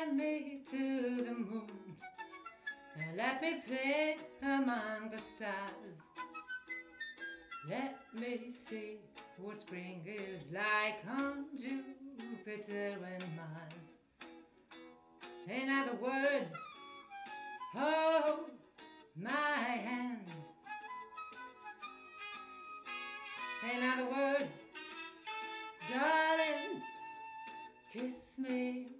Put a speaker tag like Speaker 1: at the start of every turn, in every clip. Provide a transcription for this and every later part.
Speaker 1: Fly me to the moon and let me play among the stars. Let me see what spring is like on Jupiter and Mars. In other words, hold my hand. In other words, darling, kiss me.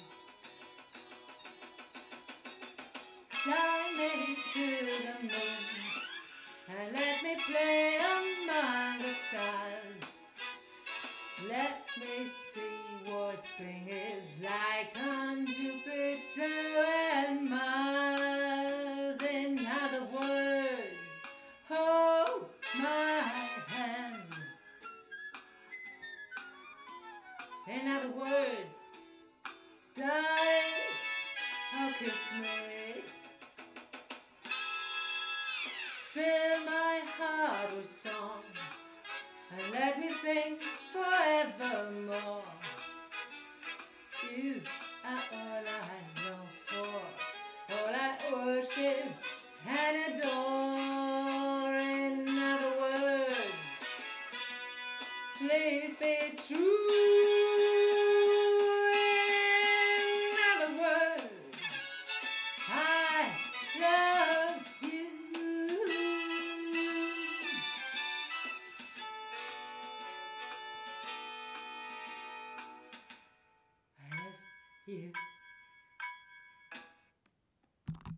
Speaker 1: Fly me to the moon and let me play among the stars. Let me see what spring is like on Jupiter and Mars. In other words, hold my hand. In other words, darling, oh kiss me. Fill my heart with song and let me sing forevermore. You are all I long for, all I worship and adore. In other words, please be true. You.